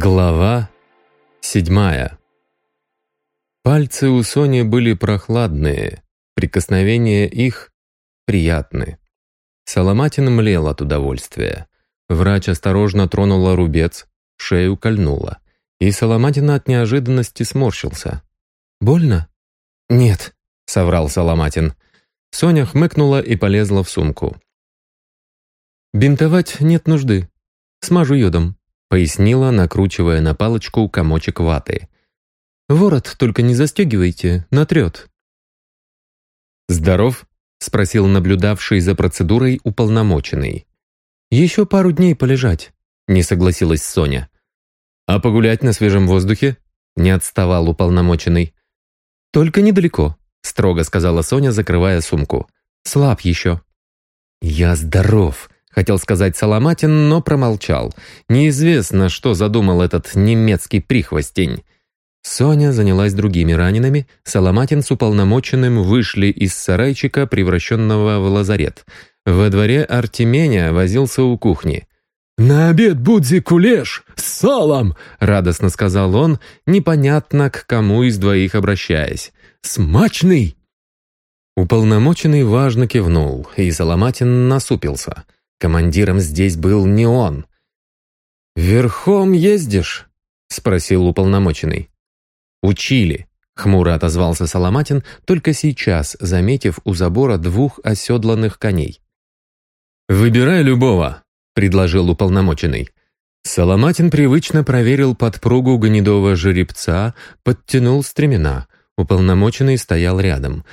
Глава седьмая Пальцы у Сони были прохладные, прикосновения их приятны. Соломатин млел от удовольствия. Врач осторожно тронула рубец, шею кольнула. И Соломатин от неожиданности сморщился. «Больно?» «Нет», — соврал Соломатин. Соня хмыкнула и полезла в сумку. «Бинтовать нет нужды. Смажу йодом», пояснила, накручивая на палочку комочек ваты. «Ворот только не застегивайте, натрет». «Здоров?» — спросил наблюдавший за процедурой уполномоченный. «Еще пару дней полежать», — не согласилась Соня. «А погулять на свежем воздухе?» — не отставал уполномоченный. «Только недалеко», — строго сказала Соня, закрывая сумку. «Слаб еще». «Я здоров», Хотел сказать Соломатин, но промолчал. Неизвестно, что задумал этот немецкий прихвостень. Соня занялась другими ранеными, Соломатин с уполномоченным вышли из сарайчика, превращенного в лазарет. Во дворе Артеменя возился у кухни. «На обед будзи кулеш с салом!» — радостно сказал он, непонятно к кому из двоих обращаясь. «Смачный!» Уполномоченный важно кивнул, и Соломатин насупился — Командиром здесь был не он. «Верхом ездишь?» — спросил уполномоченный. «Учили», — хмуро отозвался Соломатин, только сейчас заметив у забора двух оседланных коней. «Выбирай любого», — предложил уполномоченный. Соломатин привычно проверил подпругу гнедого жеребца, подтянул стремена. Уполномоченный стоял рядом.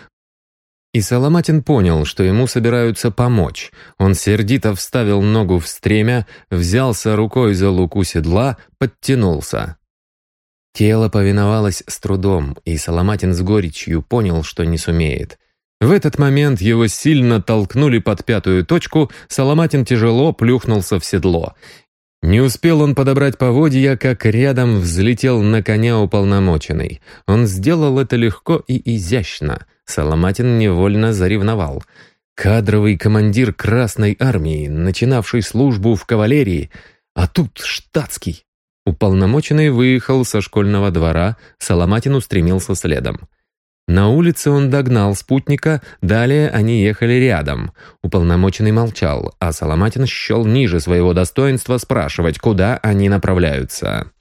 И Соломатин понял, что ему собираются помочь. Он сердито вставил ногу в стремя, взялся рукой за луку седла, подтянулся. Тело повиновалось с трудом, и Соломатин с горечью понял, что не сумеет. В этот момент его сильно толкнули под пятую точку, Соломатин тяжело плюхнулся в седло. Не успел он подобрать поводья, как рядом взлетел на коня уполномоченный. Он сделал это легко и изящно — Соломатин невольно заревновал. Кадровый командир Красной Армии, начинавший службу в кавалерии, а тут штатский. Уполномоченный выехал со школьного двора, Соломатин устремился следом. На улице он догнал спутника, далее они ехали рядом. Уполномоченный молчал, а Соломатин счел ниже своего достоинства спрашивать, куда они направляются.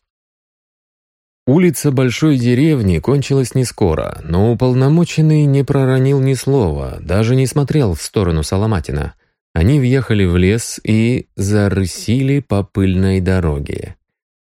Улица большой деревни кончилась не скоро, но уполномоченный не проронил ни слова, даже не смотрел в сторону Соломатина. Они въехали в лес и зарысили по пыльной дороге.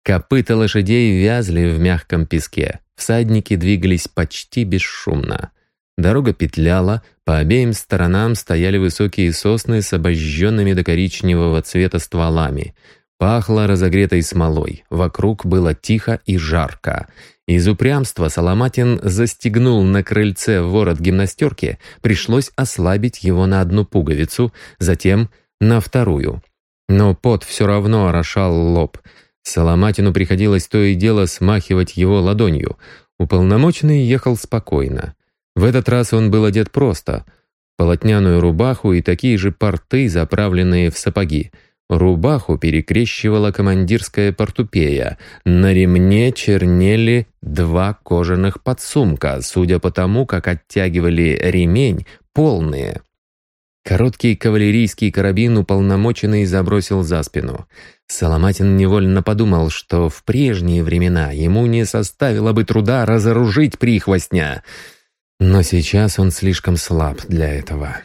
Копыта лошадей вязли в мягком песке, всадники двигались почти бесшумно. Дорога петляла, по обеим сторонам стояли высокие сосны с обожженными до коричневого цвета стволами — Пахло разогретой смолой, вокруг было тихо и жарко. Из упрямства Соломатин застегнул на крыльце ворот гимнастерки, пришлось ослабить его на одну пуговицу, затем на вторую. Но пот все равно орошал лоб. Соломатину приходилось то и дело смахивать его ладонью. Уполномоченный ехал спокойно. В этот раз он был одет просто. Полотняную рубаху и такие же порты, заправленные в сапоги. Рубаху перекрещивала командирская портупея. На ремне чернели два кожаных подсумка, судя по тому, как оттягивали ремень, полные. Короткий кавалерийский карабин уполномоченный забросил за спину. Соломатин невольно подумал, что в прежние времена ему не составило бы труда разоружить прихвостня. Но сейчас он слишком слаб для этого.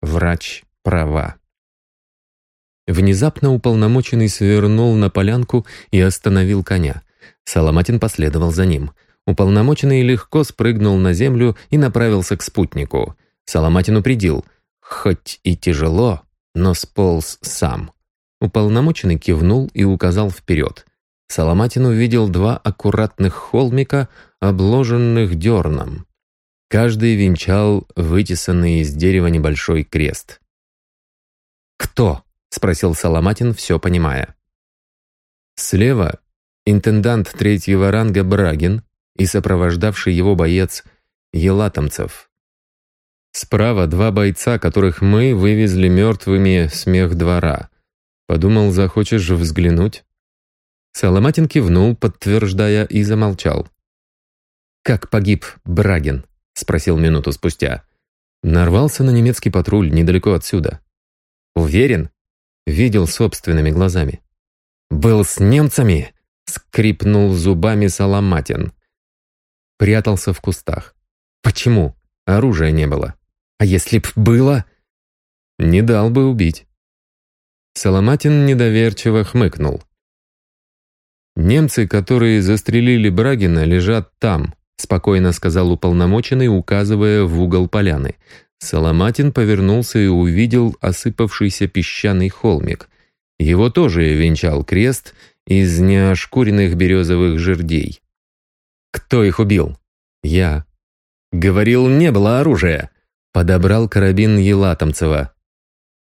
Врач права. Внезапно уполномоченный свернул на полянку и остановил коня. Соломатин последовал за ним. Уполномоченный легко спрыгнул на землю и направился к спутнику. Соломатин упредил. Хоть и тяжело, но сполз сам. Уполномоченный кивнул и указал вперед. Соломатин увидел два аккуратных холмика, обложенных дерном. Каждый венчал вытесанный из дерева небольшой крест. «Кто?» — спросил Соломатин, все понимая. Слева интендант третьего ранга Брагин и сопровождавший его боец Елатомцев. Справа два бойца, которых мы вывезли мертвыми с мех двора. Подумал, захочешь взглянуть? Соломатин кивнул, подтверждая, и замолчал. «Как погиб Брагин?» — спросил минуту спустя. Нарвался на немецкий патруль недалеко отсюда. «Уверен?» Видел собственными глазами. «Был с немцами!» — скрипнул зубами Соломатин. Прятался в кустах. «Почему? Оружия не было. А если б было?» «Не дал бы убить». Соломатин недоверчиво хмыкнул. «Немцы, которые застрелили Брагина, лежат там», спокойно сказал уполномоченный, указывая в угол поляны. Соломатин повернулся и увидел осыпавшийся песчаный холмик. Его тоже венчал крест из неошкуренных березовых жердей. «Кто их убил?» «Я». «Говорил, не было оружия». Подобрал карабин Елатомцева.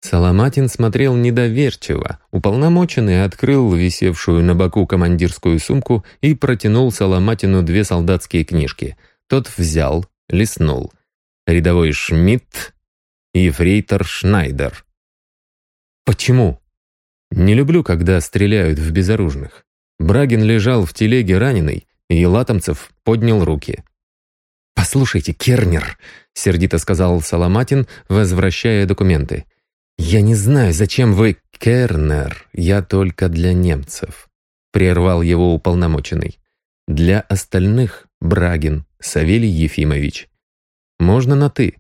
Соломатин смотрел недоверчиво. Уполномоченный открыл висевшую на боку командирскую сумку и протянул Соломатину две солдатские книжки. Тот взял, листнул. Рядовой Шмидт и фрейтор Шнайдер. «Почему?» «Не люблю, когда стреляют в безоружных». Брагин лежал в телеге раненый, и Латомцев поднял руки. «Послушайте, Кернер», — сердито сказал Соломатин, возвращая документы. «Я не знаю, зачем вы...» «Кернер, я только для немцев», — прервал его уполномоченный. «Для остальных Брагин, Савелий Ефимович. Можно на «ты».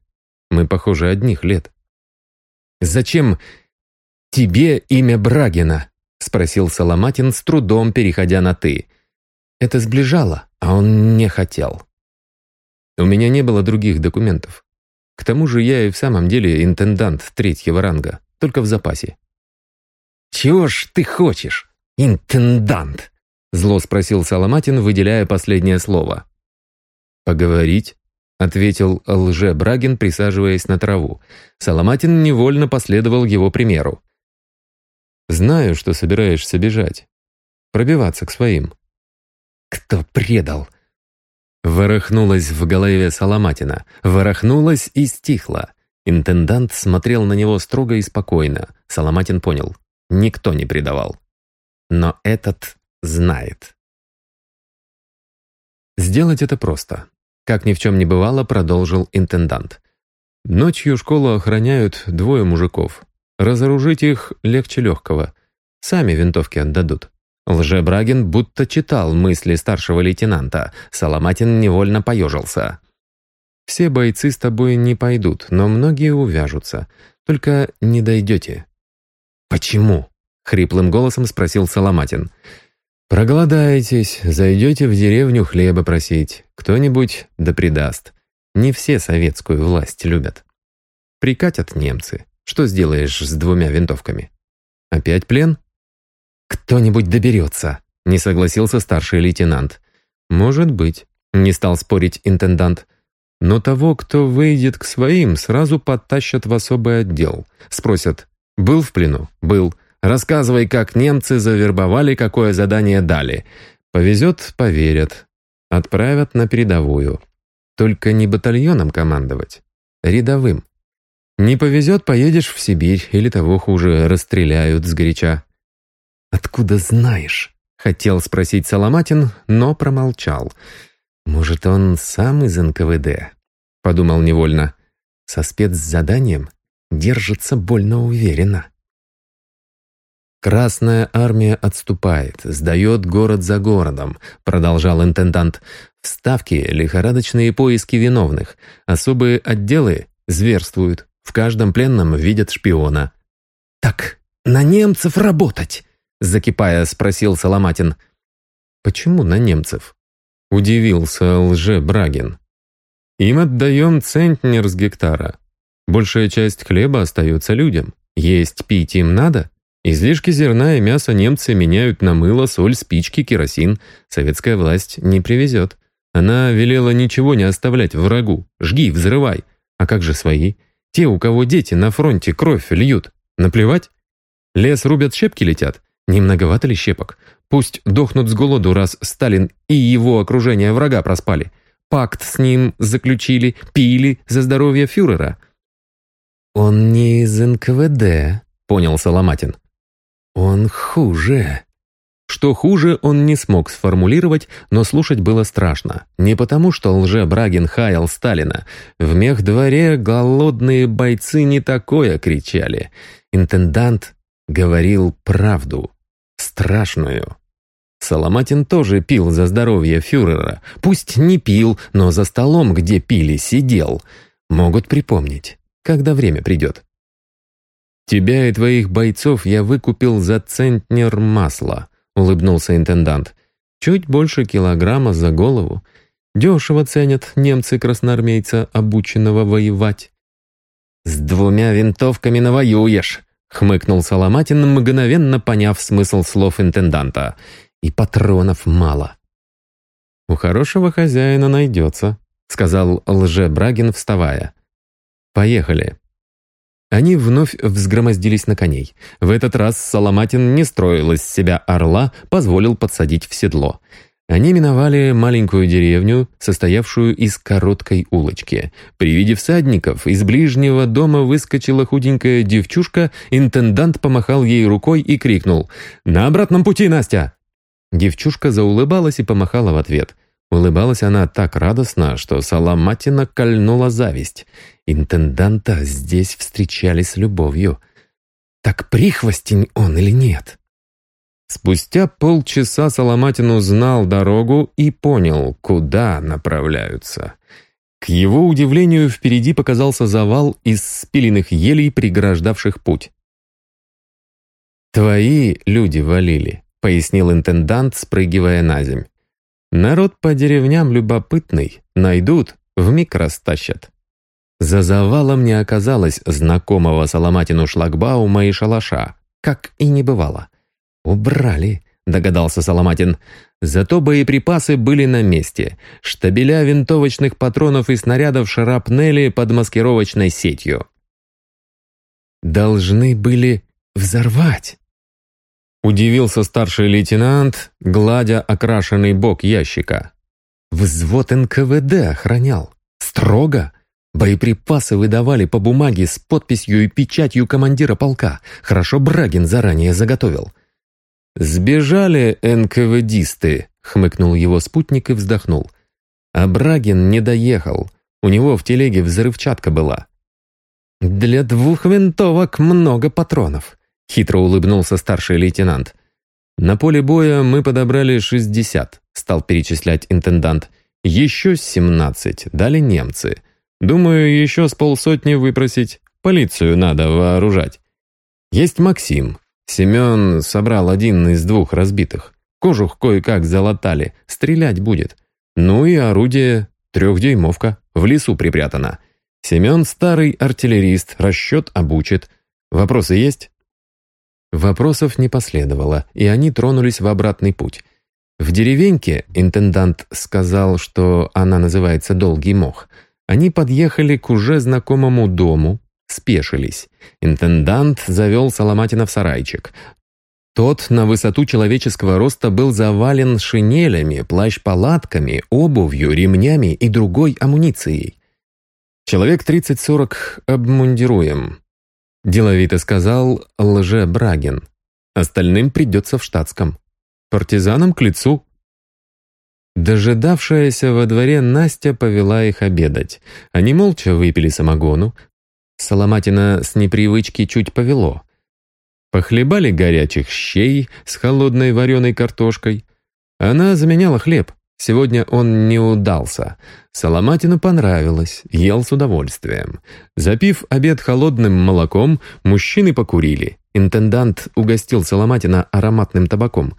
Мы, похоже, одних лет». «Зачем тебе имя Брагина?» — спросил Соломатин, с трудом переходя на «ты». Это сближало, а он не хотел. У меня не было других документов. К тому же я и в самом деле интендант третьего ранга, только в запасе. «Чего ж ты хочешь, интендант?» Зло спросил Соломатин, выделяя последнее слово. «Поговорить?» — ответил лже-Брагин, присаживаясь на траву. Соломатин невольно последовал его примеру. «Знаю, что собираешься бежать. Пробиваться к своим». «Кто предал?» Ворохнулась в голове Соломатина, ворохнулась и стихла. Интендант смотрел на него строго и спокойно. Соломатин понял, никто не предавал. Но этот знает. Сделать это просто. Как ни в чем не бывало, продолжил интендант. Ночью школу охраняют двое мужиков. Разоружить их легче легкого. Сами винтовки отдадут. Лжебрагин будто читал мысли старшего лейтенанта. Соломатин невольно поежился. «Все бойцы с тобой не пойдут, но многие увяжутся. Только не дойдете». «Почему?» — хриплым голосом спросил Соломатин. «Проголодаетесь, зайдете в деревню хлеба просить. Кто-нибудь да предаст. Не все советскую власть любят. Прикатят немцы. Что сделаешь с двумя винтовками? Опять плен?» «Кто-нибудь доберется», — не согласился старший лейтенант. «Может быть», — не стал спорить интендант. «Но того, кто выйдет к своим, сразу подтащат в особый отдел. Спросят, был в плену? Был. Рассказывай, как немцы завербовали, какое задание дали. Повезет — поверят. Отправят на передовую. Только не батальоном командовать, рядовым. Не повезет — поедешь в Сибирь, или того хуже, расстреляют сгоряча. «Откуда знаешь?» — хотел спросить Соломатин, но промолчал. «Может, он сам из НКВД?» — подумал невольно. «Со спецзаданием держится больно уверенно». «Красная армия отступает, сдает город за городом», — продолжал интендант. «Вставки — лихорадочные поиски виновных. Особые отделы зверствуют. В каждом пленном видят шпиона». «Так, на немцев работать!» Закипая, спросил Соломатин. «Почему на немцев?» Удивился лже-Брагин. «Им отдаем центнер с гектара. Большая часть хлеба остается людям. Есть пить им надо. Излишки зерна и мяса немцы меняют на мыло, соль, спички, керосин. Советская власть не привезет. Она велела ничего не оставлять врагу. Жги, взрывай. А как же свои? Те, у кого дети на фронте кровь льют. Наплевать? Лес рубят, щепки летят. Не многовато ли щепок? Пусть дохнут с голоду, раз Сталин и его окружение врага проспали. Пакт с ним заключили, пили за здоровье фюрера. «Он не из НКВД», — понял Соломатин. «Он хуже». Что хуже, он не смог сформулировать, но слушать было страшно. Не потому, что лже-Брагин хаял Сталина. В мехдворе голодные бойцы не такое кричали. Интендант говорил правду. Страшную. Соломатин тоже пил за здоровье фюрера. Пусть не пил, но за столом, где пили, сидел. Могут припомнить, когда время придет. «Тебя и твоих бойцов я выкупил за центнер масла», улыбнулся интендант. «Чуть больше килограмма за голову. Дешево ценят немцы красноармейца, обученного воевать». «С двумя винтовками навоюешь», — хмыкнул Соломатин, мгновенно поняв смысл слов интенданта. «И патронов мало». «У хорошего хозяина найдется», — сказал лже-Брагин, вставая. «Поехали». Они вновь взгромоздились на коней. В этот раз Соломатин не строил из себя орла, позволил подсадить в седло. Они миновали маленькую деревню, состоявшую из короткой улочки. При виде всадников из ближнего дома выскочила худенькая девчушка, интендант помахал ей рукой и крикнул «На обратном пути, Настя!». Девчушка заулыбалась и помахала в ответ – Улыбалась она так радостно, что Соломатина кольнула зависть. Интенданта здесь встречали с любовью. Так прихвостень он или нет? Спустя полчаса Соломатин узнал дорогу и понял, куда направляются. К его удивлению, впереди показался завал из спиленных елей, преграждавших путь. «Твои люди валили», — пояснил интендант, спрыгивая на земь. Народ по деревням любопытный, найдут, вмиг растащат. За завалом не оказалось знакомого Соломатину шлагбаума и шалаша, как и не бывало. «Убрали», — догадался Соломатин. Зато боеприпасы были на месте. Штабеля винтовочных патронов и снарядов шарапнели под маскировочной сетью. «Должны были взорвать», Удивился старший лейтенант, гладя окрашенный бок ящика. Взвод НКВД охранял. Строго. Боеприпасы выдавали по бумаге с подписью и печатью командира полка. Хорошо Брагин заранее заготовил. «Сбежали НКВДисты», — хмыкнул его спутник и вздохнул. А Брагин не доехал. У него в телеге взрывчатка была. «Для двух винтовок много патронов. — хитро улыбнулся старший лейтенант. «На поле боя мы подобрали 60», — стал перечислять интендант. «Еще 17 дали немцы. Думаю, еще с полсотни выпросить. Полицию надо вооружать. Есть Максим. Семен собрал один из двух разбитых. Кожух кое-как залатали. Стрелять будет. Ну и орудие трехдюймовка. В лесу припрятано. Семен старый артиллерист, расчет обучит. Вопросы есть?» Вопросов не последовало, и они тронулись в обратный путь. В деревеньке, интендант сказал, что она называется «Долгий мох», они подъехали к уже знакомому дому, спешились. Интендант завел Соломатина в сарайчик. Тот на высоту человеческого роста был завален шинелями, плащ-палатками, обувью, ремнями и другой амуницией. Человек 30-40 обмундируем. Деловито сказал лже-Брагин. Остальным придется в штатском. Партизанам к лицу. Дожидавшаяся во дворе Настя повела их обедать. Они молча выпили самогону. Соломатина с непривычки чуть повело. Похлебали горячих щей с холодной вареной картошкой. Она заменяла хлеб. Сегодня он не удался. Соломатину понравилось, ел с удовольствием. Запив обед холодным молоком, мужчины покурили. Интендант угостил Соломатина ароматным табаком.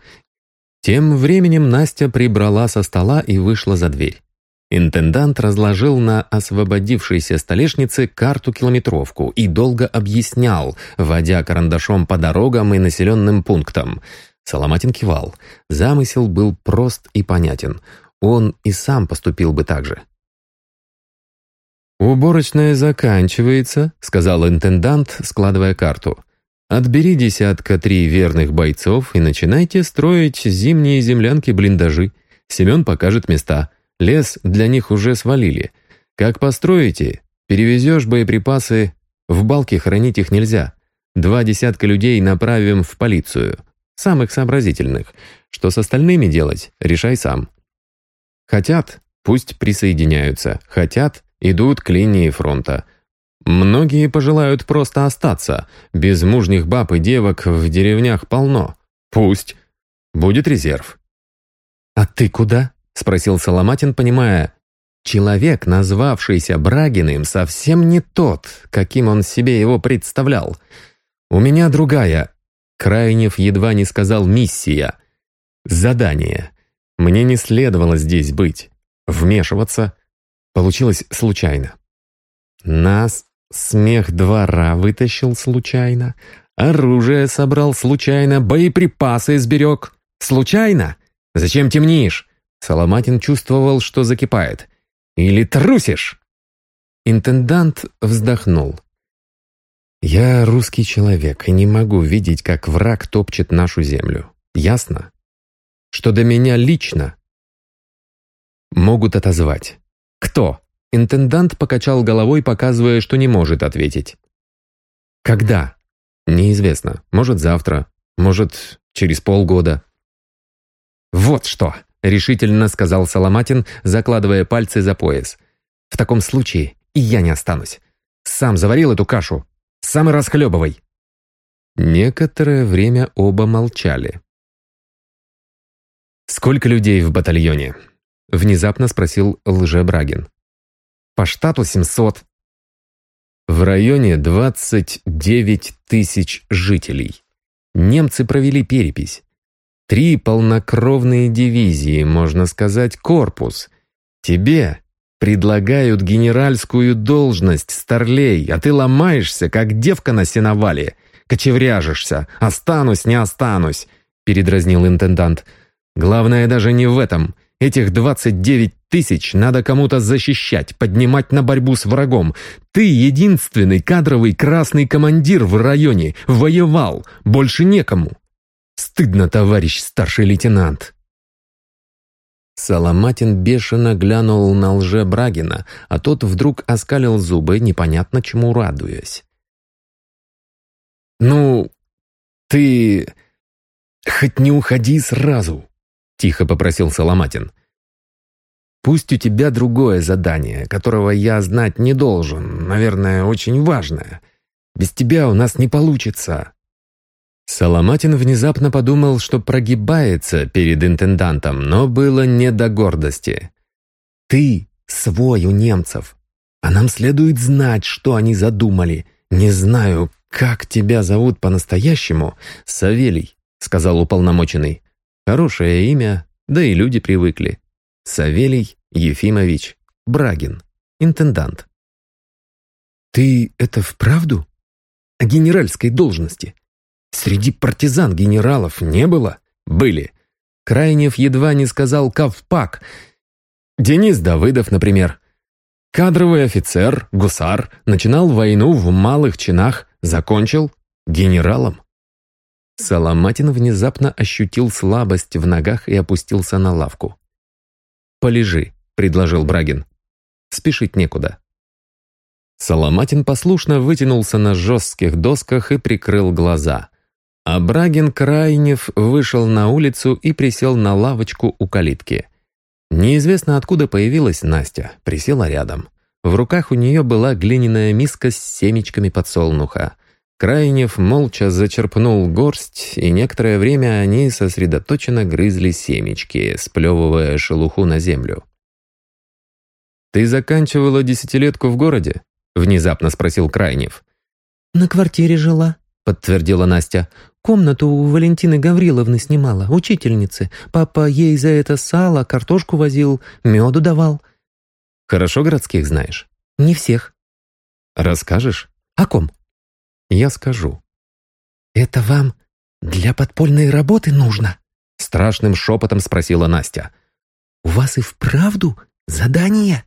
Тем временем Настя прибрала со стола и вышла за дверь. Интендант разложил на освободившейся столешнице карту-километровку и долго объяснял, водя карандашом по дорогам и населенным пунктам – Соломатин кивал. Замысел был прост и понятен. Он и сам поступил бы так же. «Уборочная заканчивается», — сказал интендант, складывая карту. «Отбери десятка три верных бойцов и начинайте строить зимние землянки-блиндажи. Семен покажет места. Лес для них уже свалили. Как построите, перевезешь боеприпасы, в балке хранить их нельзя. Два десятка людей направим в полицию. самых сообразительных. Что с остальными делать, решай сам. Хотят, пусть присоединяются. Хотят, идут к линии фронта. Многие пожелают просто остаться. Без мужних баб и девок в деревнях полно. Пусть. Будет резерв. «А ты куда?» — спросил Соломатин, понимая, человек, назвавшийся Брагиным, совсем не тот, каким он себе его представлял. «У меня другая». Крайнев едва не сказал «миссия». «Задание. Мне не следовало здесь быть. Вмешиваться. Получилось случайно. Нас Смех двора вытащил случайно. Оружие собрал случайно. Боеприпасы сберег. Случайно? Зачем темнишь? Соломатин чувствовал, что закипает. Или трусишь? Интендант вздохнул. «Я русский человек и не могу видеть, как враг топчет нашу землю. Ясно? Что до меня лично могут отозвать. Кто? Интендант покачал головой, показывая, что не может ответить. «Когда?» «Неизвестно. Может, завтра. Может, через полгода». «Вот что!» — решительно сказал Соломатин, закладывая пальцы за пояс. «В таком случае и я не останусь. Сам заварил эту кашу. Сам и расхлебывай». Некоторое время оба молчали. «Сколько людей в батальоне?» — внезапно спросил Лжебрагин. По штату 700. В районе 29 тысяч жителей. Немцы провели перепись. Три полнокровные дивизии, можно сказать, корпус. Тебе предлагают генеральскую должность, старлей, а ты ломаешься, как девка на сеновале. Кочевряжешься. Останусь, не останусь, передразнил интендант. Главное даже не в этом. Этих 29 тысяч надо кому-то защищать, поднимать на борьбу с врагом. Ты единственный кадровый красный командир в районе. Воевал. Больше некому. Стыдно, товарищ старший лейтенант. Соломатин бешено глянул на лже Брагина, а тот вдруг оскалил зубы, непонятно чему радуясь. «Ну, ты... хоть не уходи сразу», — тихо попросил Соломатин. Пусть у тебя другое задание, которого я знать не должен, наверное, очень важное. Без тебя у нас не получится». Соломатин внезапно подумал, что прогибается перед интендантом, но было не до гордости. «Ты свой у немцев, а нам следует знать, что они задумали. Не знаю, как тебя зовут по-настоящему?» «Савелий», — сказал уполномоченный. «Хорошее имя, да и люди привыкли. Савелий Ефимович Брагин, интендант. «Ты это вправду? О генеральской должности? Среди партизан генералов не было?» «Были. Крайнев едва не сказал «Кавпак». Денис Давыдов, например. Кадровый офицер, гусар, начинал войну в малых чинах, закончил генералом. Соломатин внезапно ощутил слабость в ногах и опустился на лавку. «Полежи», — предложил Брагин. «Спешить некуда». Соломатин послушно вытянулся на жестких досках и прикрыл глаза. А Брагин Крайнев вышел на улицу и присел на лавочку у калитки. Неизвестно откуда появилась Настя, присела рядом. В руках у нее была глиняная миска с семечками подсолнуха. Крайнев молча зачерпнул горсть, и некоторое время они сосредоточенно грызли семечки, сплевывая шелуху на землю. «Ты заканчивала десятилетку в городе?» — внезапно спросил Крайнев. «На квартире жила», — подтвердила Настя. «Комнату у Валентины Гавриловны снимала, учительницы. Папа ей за это сало, картошку возил, меду давал». «Хорошо городских знаешь?» «Не всех». «Расскажешь?» «О ком?» Я скажу. «Это вам для подпольной работы нужно?» Страшным шепотом спросила Настя. «У вас и вправду задание?»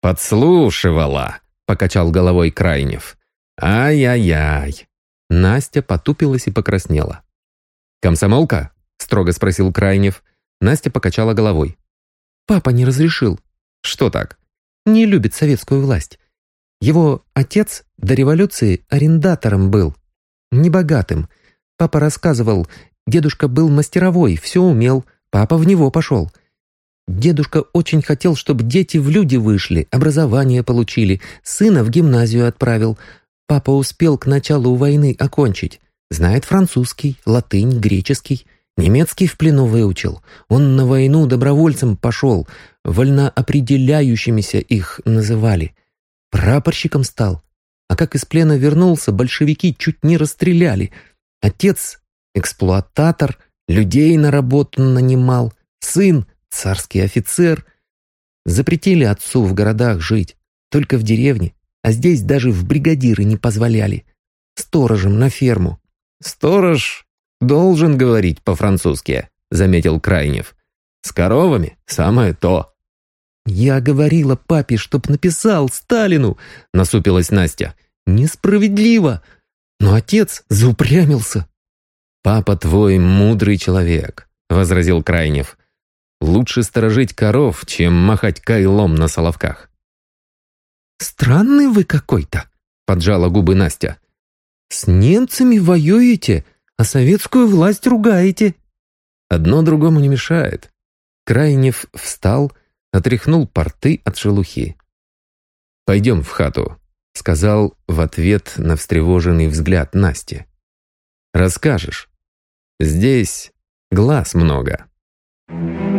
«Подслушивала», — покачал головой Крайнев. «Ай-яй-яй». Настя потупилась и покраснела. «Комсомолка?» — строго спросил Крайнев. Настя покачала головой. «Папа не разрешил». «Что так?» «Не любит советскую власть. Его отец до революции арендатором был. Небогатым. Папа рассказывал, дедушка был мастеровой, все умел, папа в него пошел. Дедушка очень хотел, чтобы дети в люди вышли, образование получили, сына в гимназию отправил. Папа успел к началу войны окончить. Знает французский, латынь, греческий. Немецкий в плену выучил. Он на войну добровольцем пошел. Вольноопределяющимися их называли. Прапорщиком стал. А как из плена вернулся, большевики чуть не расстреляли. Отец — эксплуататор, людей на работу нанимал. Сын — царский офицер. Запретили отцу в городах жить, только в деревне, а здесь даже в бригадиры не позволяли. Сторожем на ферму. «Сторож должен говорить по-французски», — заметил Крайнев. «С коровами самое то». «Я говорила папе, чтоб написал Сталину», — насупилась Настя. «Несправедливо!» Но отец заупрямился. «Папа твой мудрый человек», — возразил Крайнев. «Лучше сторожить коров, чем махать кайлом на соловках». «Странный вы какой-то», — поджала губы Настя. «С немцами воюете, а советскую власть ругаете». «Одно другому не мешает». Крайнев встал, отряхнул порты от шелухи. «Пойдем в хату», — сказал в ответ на встревоженный взгляд Насти. «Расскажешь. Здесь глаз много». Thank you.